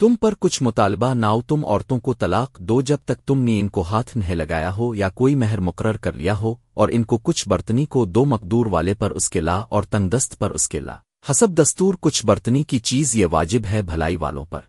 تم پر کچھ مطالبہ ناؤ تم عورتوں کو طلاق دو جب تک تم نے ان کو ہاتھ نہیں لگایا ہو یا کوئی مہر مقرر کر لیا ہو اور ان کو کچھ برتنی کو دو مقدور والے پر اس کے لا اور تندست پر اس کے لا۔ حسب دستور کچھ برتنی کی چیز یہ واجب ہے بھلائی والوں پر۔